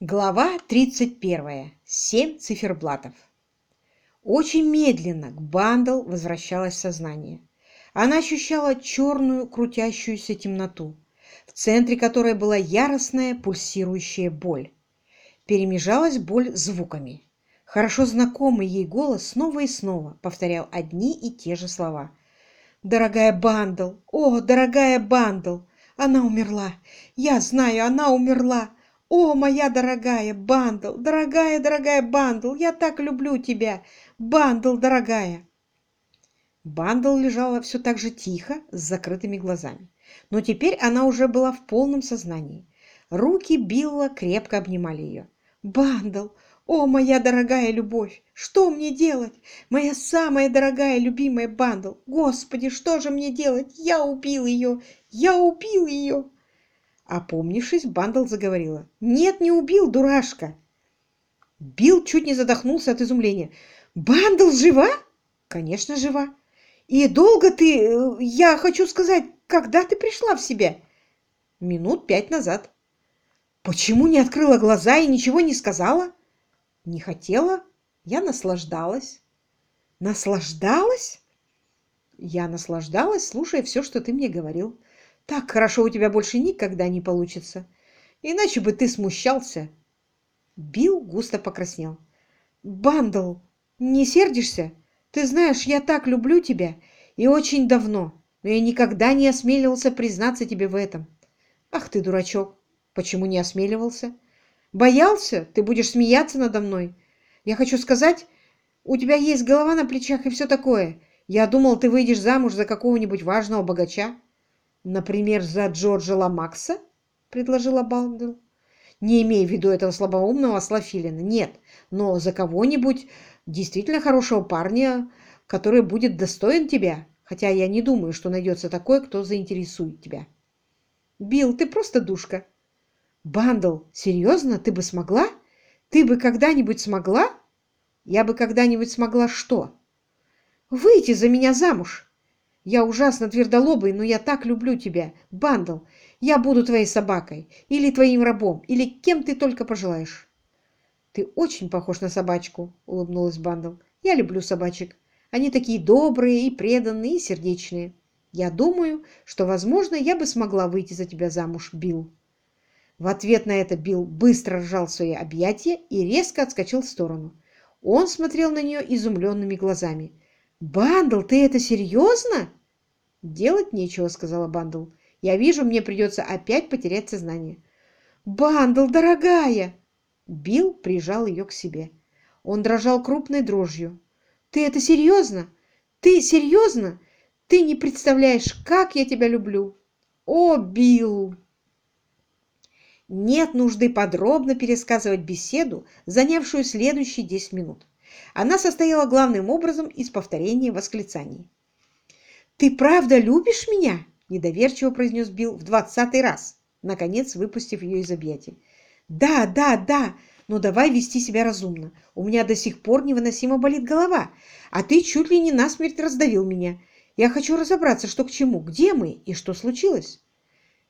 Глава 31. Семь циферблатов. Очень медленно к Бандл возвращалось сознание. Она ощущала черную крутящуюся темноту, в центре которой была яростная пульсирующая боль. Перемежалась боль звуками. Хорошо знакомый ей голос снова и снова повторял одни и те же слова. «Дорогая Бандл! О, дорогая Бандл! Она умерла! Я знаю, она умерла!» «О, моя дорогая Бандл, дорогая-дорогая Бандл, я так люблю тебя! Бандл, дорогая!» Бандл лежала все так же тихо, с закрытыми глазами. Но теперь она уже была в полном сознании. Руки Билла крепко обнимали ее. «Бандл! О, моя дорогая любовь! Что мне делать? Моя самая дорогая любимая Бандл! Господи, что же мне делать? Я убил ее! Я убил ее!» Опомнившись, Бандл заговорила. «Нет, не убил, дурашка!» Билл чуть не задохнулся от изумления. «Бандл жива?» «Конечно, жива. И долго ты... Э, я хочу сказать, когда ты пришла в себя?» «Минут пять назад». «Почему не открыла глаза и ничего не сказала?» «Не хотела. Я наслаждалась». «Наслаждалась?» «Я наслаждалась, слушая все, что ты мне говорил». Так хорошо у тебя больше никогда не получится. Иначе бы ты смущался. Билл густо покраснел. Бандл, не сердишься? Ты знаешь, я так люблю тебя и очень давно, но я никогда не осмеливался признаться тебе в этом. Ах ты, дурачок, почему не осмеливался? Боялся? Ты будешь смеяться надо мной? Я хочу сказать, у тебя есть голова на плечах и все такое. Я думал, ты выйдешь замуж за какого-нибудь важного богача. «Например, за Джорджа Ламакса?» — предложила Бандл. «Не имея в виду этого слабоумного Слафилина, нет, но за кого-нибудь действительно хорошего парня, который будет достоин тебя, хотя я не думаю, что найдется такой, кто заинтересует тебя». «Билл, ты просто душка». «Бандл, серьезно, ты бы смогла? Ты бы когда-нибудь смогла?» «Я бы когда-нибудь смогла что?» «Выйти за меня замуж!» Я ужасно твердолобый, но я так люблю тебя, Бандл. Я буду твоей собакой, или твоим рабом, или кем ты только пожелаешь. Ты очень похож на собачку, улыбнулась Бандл. Я люблю собачек. Они такие добрые и преданные, и сердечные. Я думаю, что, возможно, я бы смогла выйти за тебя замуж, Билл. В ответ на это Билл быстро сжал свои объятия и резко отскочил в сторону. Он смотрел на нее изумленными глазами. «Бандл, ты это серьезно?» «Делать нечего», — сказала Бандл. «Я вижу, мне придется опять потерять сознание». «Бандл, дорогая!» Билл прижал ее к себе. Он дрожал крупной дрожью. «Ты это серьезно? Ты серьезно? Ты не представляешь, как я тебя люблю!» «О, Билл!» Нет нужды подробно пересказывать беседу, занявшую следующие десять минут. Она состояла главным образом из повторения восклицаний. «Ты правда любишь меня?» – недоверчиво произнес Билл в двадцатый раз, наконец выпустив ее из объятий. «Да, да, да, но давай вести себя разумно. У меня до сих пор невыносимо болит голова, а ты чуть ли не насмерть раздавил меня. Я хочу разобраться, что к чему, где мы и что случилось».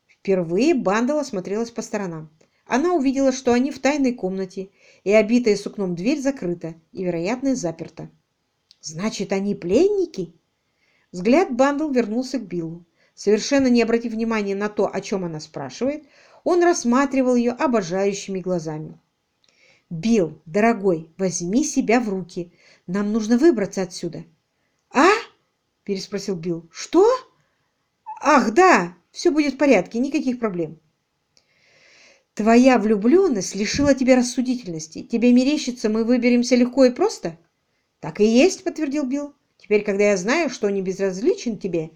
Впервые Бандала смотрелась по сторонам. Она увидела, что они в тайной комнате, и обитая сукном дверь закрыта и, вероятно, заперта. «Значит, они пленники?» Взгляд Бандл вернулся к Биллу. Совершенно не обратив внимания на то, о чем она спрашивает, он рассматривал ее обожающими глазами. «Билл, дорогой, возьми себя в руки. Нам нужно выбраться отсюда». «А?» – переспросил Билл. «Что?» «Ах, да, все будет в порядке, никаких проблем». «Твоя влюбленность лишила тебя рассудительности. Тебе мерещится, мы выберемся легко и просто?» «Так и есть», – подтвердил Билл. Теперь, когда я знаю, что не безразличен тебе,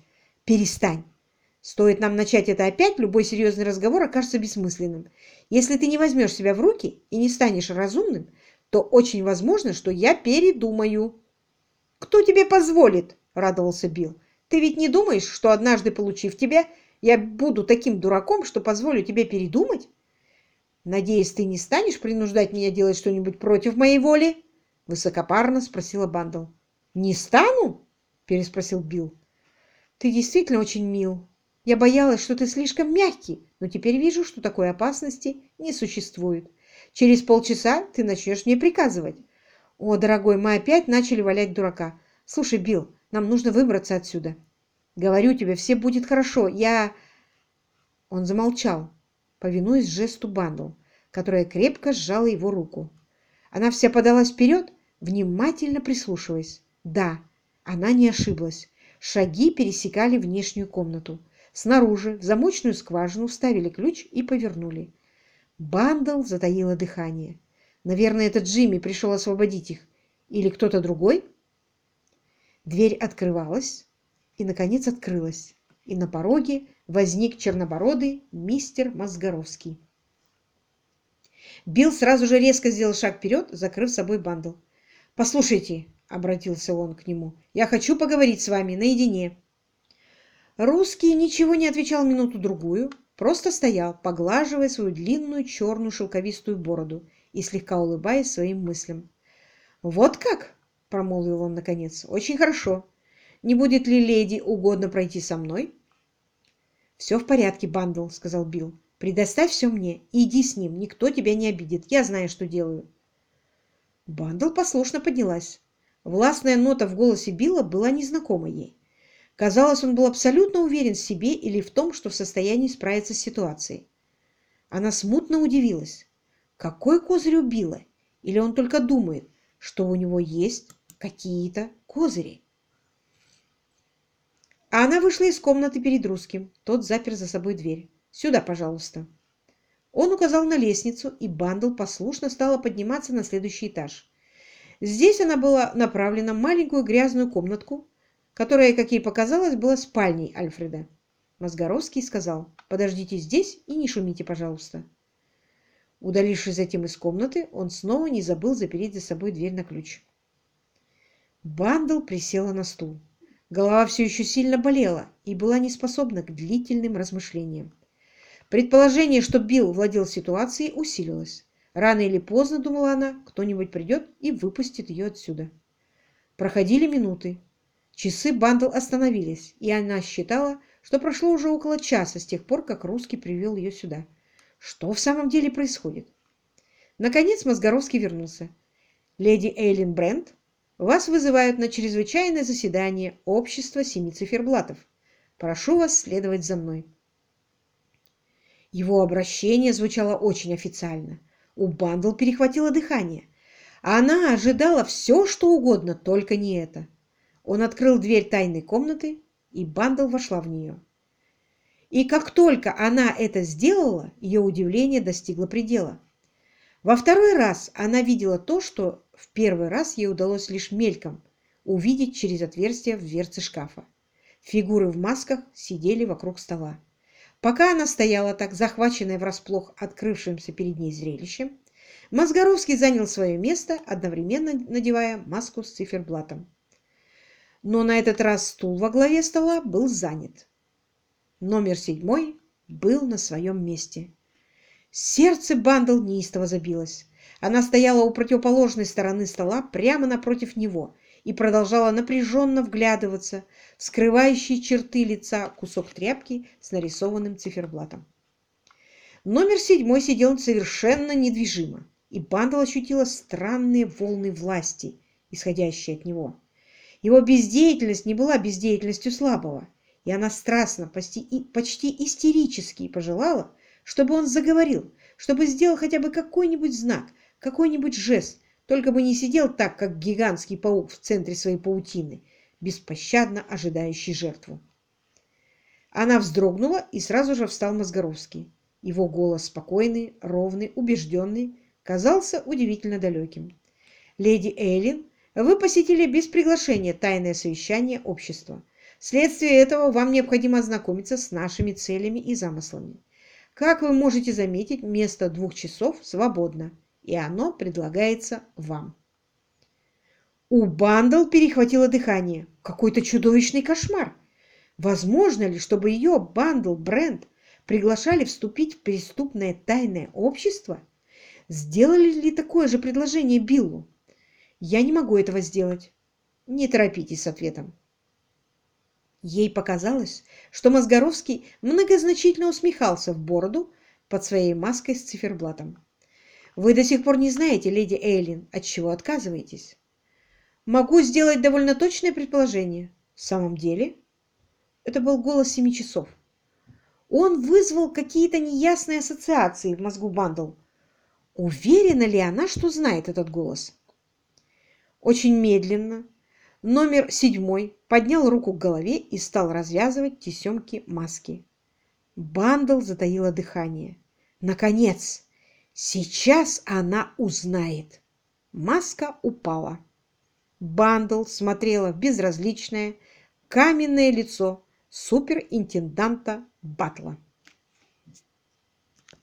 перестань. Стоит нам начать это опять, любой серьезный разговор окажется бессмысленным. Если ты не возьмешь себя в руки и не станешь разумным, то очень возможно, что я передумаю. «Кто тебе позволит?» – радовался Билл. «Ты ведь не думаешь, что однажды, получив тебя, я буду таким дураком, что позволю тебе передумать? Надеюсь, ты не станешь принуждать меня делать что-нибудь против моей воли?» – высокопарно спросила Бандл. «Не стану?» – переспросил Билл. «Ты действительно очень мил. Я боялась, что ты слишком мягкий, но теперь вижу, что такой опасности не существует. Через полчаса ты начнешь мне приказывать. О, дорогой, мы опять начали валять дурака. Слушай, Билл, нам нужно выбраться отсюда. Говорю тебе, все будет хорошо. Я...» Он замолчал, повинуясь жесту Бандл, которая крепко сжала его руку. Она вся подалась вперед, внимательно прислушиваясь. Да, она не ошиблась. Шаги пересекали внешнюю комнату. Снаружи в замочную скважину вставили ключ и повернули. Бандл затаила дыхание. Наверное, это Джимми пришел освободить их. Или кто-то другой? Дверь открывалась и, наконец, открылась. И на пороге возник чернобородый мистер Мозгоровский. Билл сразу же резко сделал шаг вперед, закрыв собой бандл. «Послушайте», — обратился он к нему, — «я хочу поговорить с вами наедине». Русский ничего не отвечал минуту-другую, просто стоял, поглаживая свою длинную черную шелковистую бороду и слегка улыбаясь своим мыслям. «Вот как?» — промолвил он наконец. «Очень хорошо. Не будет ли леди угодно пройти со мной?» «Все в порядке, Бандл», — сказал Билл. Предоставь все мне иди с ним, никто тебя не обидит. Я знаю, что делаю. Бандл послушно поднялась. Властная нота в голосе Билла была незнакома ей. Казалось, он был абсолютно уверен в себе или в том, что в состоянии справиться с ситуацией. Она смутно удивилась. Какой козырь у Билла? Или он только думает, что у него есть какие-то козыри? А она вышла из комнаты перед русским. Тот запер за собой дверь. Сюда, пожалуйста. Он указал на лестницу, и Бандл послушно стала подниматься на следующий этаж. Здесь она была направлена в маленькую грязную комнатку, которая, как ей показалось, была спальней Альфреда. Мозгоровский сказал, «Подождите здесь и не шумите, пожалуйста». Удалившись затем из комнаты, он снова не забыл запереть за собой дверь на ключ. Бандл присела на стул. Голова все еще сильно болела и была не способна к длительным размышлениям. Предположение, что Билл владел ситуацией, усилилось. Рано или поздно, думала она, кто-нибудь придет и выпустит ее отсюда. Проходили минуты. Часы Бандл остановились, и она считала, что прошло уже около часа с тех пор, как русский привел ее сюда. Что в самом деле происходит? Наконец Мозгоровский вернулся. «Леди Эйлин Брент, вас вызывают на чрезвычайное заседание общества семи циферблатов. Прошу вас следовать за мной». Его обращение звучало очень официально. У Бандл перехватило дыхание. Она ожидала все, что угодно, только не это. Он открыл дверь тайной комнаты, и Бандл вошла в нее. И как только она это сделала, ее удивление достигло предела. Во второй раз она видела то, что в первый раз ей удалось лишь мельком увидеть через отверстие в дверце шкафа. Фигуры в масках сидели вокруг стола. Пока она стояла так, захваченная врасплох открывшимся перед ней зрелищем, Мозгоровский занял свое место, одновременно надевая маску с циферблатом. Но на этот раз стул во главе стола был занят. Номер седьмой был на своем месте. Сердце Бандл неистово забилось. Она стояла у противоположной стороны стола прямо напротив него и продолжала напряженно вглядываться в скрывающие черты лица кусок тряпки с нарисованным циферблатом. Номер седьмой сидел совершенно недвижимо, и Бандл ощутила странные волны власти, исходящие от него. Его бездеятельность не была бездеятельностью слабого, и она страстно, почти, почти истерически пожелала, чтобы он заговорил, чтобы сделал хотя бы какой-нибудь знак, какой-нибудь жест, только бы не сидел так, как гигантский паук в центре своей паутины, беспощадно ожидающий жертву. Она вздрогнула, и сразу же встал Мозгоровский. Его голос спокойный, ровный, убежденный, казался удивительно далеким. «Леди Эйлин, вы посетили без приглашения тайное совещание общества. Вследствие этого вам необходимо ознакомиться с нашими целями и замыслами. Как вы можете заметить, вместо двух часов свободно и оно предлагается вам. У Бандл перехватило дыхание. Какой-то чудовищный кошмар. Возможно ли, чтобы ее Бандл Бренд приглашали вступить в преступное тайное общество? Сделали ли такое же предложение Биллу? Я не могу этого сделать. Не торопитесь с ответом. Ей показалось, что Мозгоровский многозначительно усмехался в бороду под своей маской с циферблатом. Вы до сих пор не знаете, леди Эйлин, от чего отказываетесь? Могу сделать довольно точное предположение. В самом деле? Это был голос семи часов. Он вызвал какие-то неясные ассоциации в мозгу Бандл. Уверена ли она, что знает этот голос? Очень медленно номер седьмой поднял руку к голове и стал развязывать тесемки маски. Бандл затаила дыхание. Наконец! Сейчас она узнает. Маска упала. Бандл смотрела в безразличное, каменное лицо суперинтенданта Батла.